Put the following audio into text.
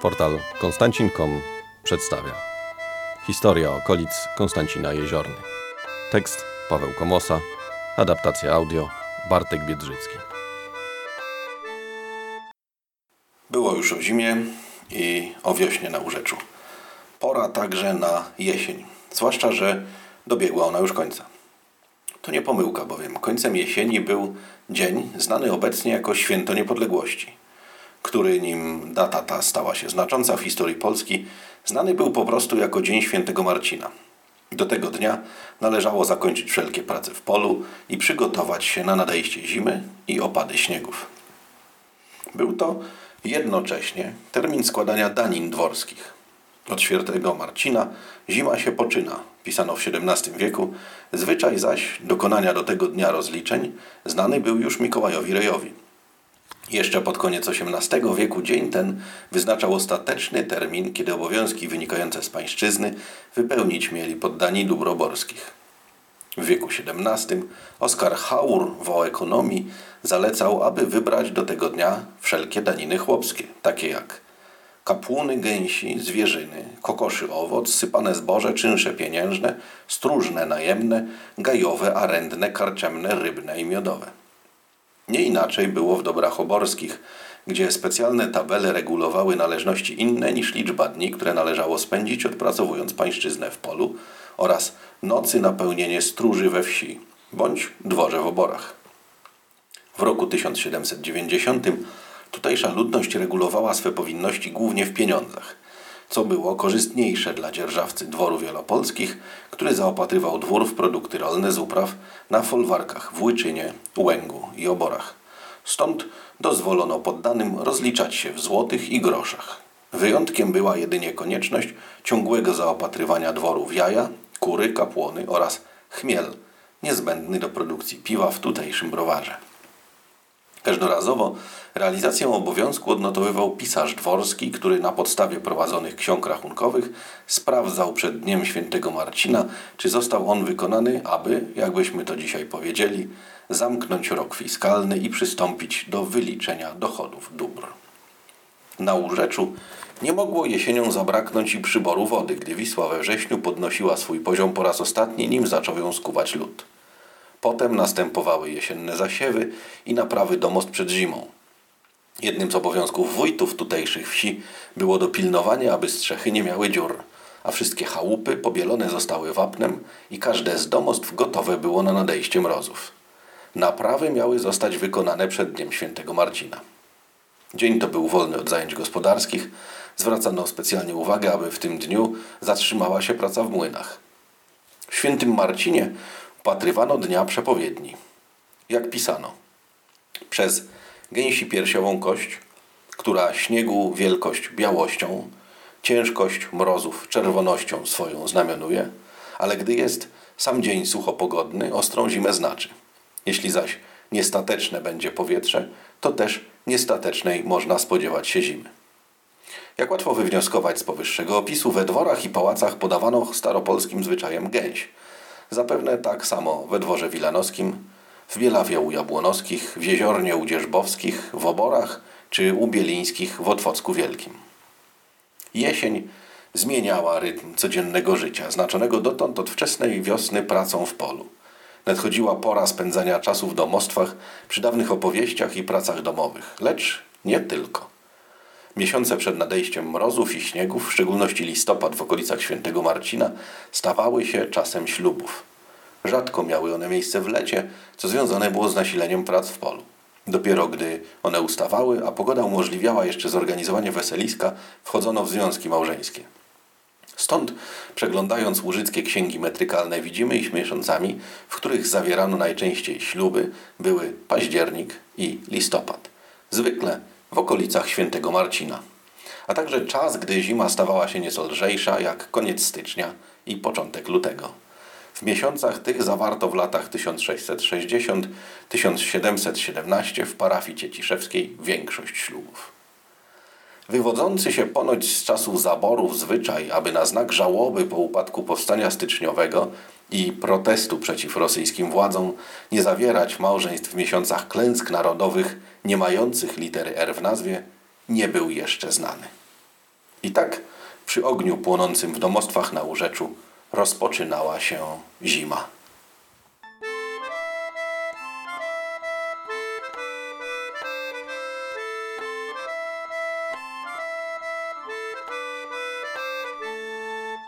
Portal Konstancin.com przedstawia Historia okolic Konstancina Jeziorny. Tekst Paweł Komosa, adaptacja audio Bartek Biedrzycki. Było już o zimie i o wiośnie na Urzeczu. Pora także na jesień, zwłaszcza, że dobiegła ona już końca. To nie pomyłka, bowiem końcem jesieni był dzień znany obecnie jako Święto Niepodległości, który nim data ta stała się znacząca w historii Polski, znany był po prostu jako Dzień Świętego Marcina. Do tego dnia należało zakończyć wszelkie prace w polu i przygotować się na nadejście zimy i opady śniegów. Był to jednocześnie termin składania danin dworskich. Od świętego Marcina zima się poczyna, pisano w XVII wieku, zwyczaj zaś dokonania do tego dnia rozliczeń znany był już Mikołajowi Rejowi. Jeszcze pod koniec XVIII wieku dzień ten wyznaczał ostateczny termin, kiedy obowiązki wynikające z pańszczyzny wypełnić mieli poddani dóbr oborskich. W wieku XVII Oskar Haur w ekonomii zalecał, aby wybrać do tego dnia wszelkie daniny chłopskie, takie jak kapłuny gęsi, zwierzyny, kokoszy owoc, sypane zboże, czynsze pieniężne, stróżne najemne, gajowe, arendne, karczemne, rybne i miodowe. Nie inaczej było w dobrach oborskich, gdzie specjalne tabele regulowały należności inne niż liczba dni, które należało spędzić odpracowując pańszczyznę w polu oraz nocy na pełnienie stróży we wsi bądź dworze w oborach. W roku 1790 tutejsza ludność regulowała swe powinności głównie w pieniądzach, co było korzystniejsze dla dzierżawcy dworu wielopolskich, który zaopatrywał dwór w produkty rolne z upraw na folwarkach w Łyczynie, Łęgu i Oborach. Stąd dozwolono poddanym rozliczać się w złotych i groszach. Wyjątkiem była jedynie konieczność ciągłego zaopatrywania dworu w jaja, kury, kapłony oraz chmiel, niezbędny do produkcji piwa w tutejszym browarze. Każdorazowo realizację obowiązku odnotowywał pisarz dworski, który na podstawie prowadzonych ksiąg rachunkowych sprawdzał przed dniem świętego Marcina, czy został on wykonany, aby, jakbyśmy to dzisiaj powiedzieli, zamknąć rok fiskalny i przystąpić do wyliczenia dochodów dóbr. Na Urzeczu nie mogło jesienią zabraknąć i przyboru wody, gdy Wisła we wrześniu podnosiła swój poziom po raz ostatni, nim zaczął ją skuwać lód. Potem następowały jesienne zasiewy i naprawy domost przed zimą. Jednym z obowiązków wójtów tutejszych wsi było dopilnowanie, aby strzechy nie miały dziur, a wszystkie chałupy pobielone zostały wapnem i każde z domostw gotowe było na nadejście mrozów. Naprawy miały zostać wykonane przed dniem świętego Marcina. Dzień to był wolny od zajęć gospodarskich. Zwracano specjalnie uwagę, aby w tym dniu zatrzymała się praca w młynach. W świętym Marcinie upatrywano dnia przepowiedni. Jak pisano, przez gęsi piersiową kość, która śniegu wielkość białością, ciężkość mrozów czerwonością swoją znamionuje, ale gdy jest sam dzień suchopogodny, ostrą zimę znaczy. Jeśli zaś niestateczne będzie powietrze, to też niestatecznej można spodziewać się zimy. Jak łatwo wywnioskować z powyższego opisu, we dworach i pałacach podawano staropolskim zwyczajem gęś – Zapewne tak samo we dworze wilanowskim, w Bielawie u w Jeziornie u w Oborach czy u Bielińskich w Otwocku Wielkim. Jesień zmieniała rytm codziennego życia, znaczonego dotąd od wczesnej wiosny pracą w polu. Nadchodziła pora spędzania czasu w domostwach, przy dawnych opowieściach i pracach domowych, lecz nie tylko. Miesiące przed nadejściem mrozów i śniegów, w szczególności listopad w okolicach świętego Marcina, stawały się czasem ślubów. Rzadko miały one miejsce w lecie, co związane było z nasileniem prac w polu. Dopiero gdy one ustawały, a pogoda umożliwiała jeszcze zorganizowanie weseliska, wchodzono w związki małżeńskie. Stąd, przeglądając łużyckie księgi metrykalne, widzimy ich miesiącami, w których zawierano najczęściej śluby, były październik i listopad. Zwykle w okolicach świętego Marcina, a także czas, gdy zima stawała się nieco lżejsza, jak koniec stycznia i początek lutego. W miesiącach tych zawarto w latach 1660-1717 w parafii Cieciszewskiej większość ślubów. Wywodzący się ponoć z czasów zaborów zwyczaj, aby na znak żałoby po upadku powstania styczniowego i protestu przeciw rosyjskim władzom nie zawierać małżeństw w miesiącach klęsk narodowych nie mających litery R w nazwie, nie był jeszcze znany. I tak przy ogniu płonącym w domostwach na Urzeczu rozpoczynała się zima.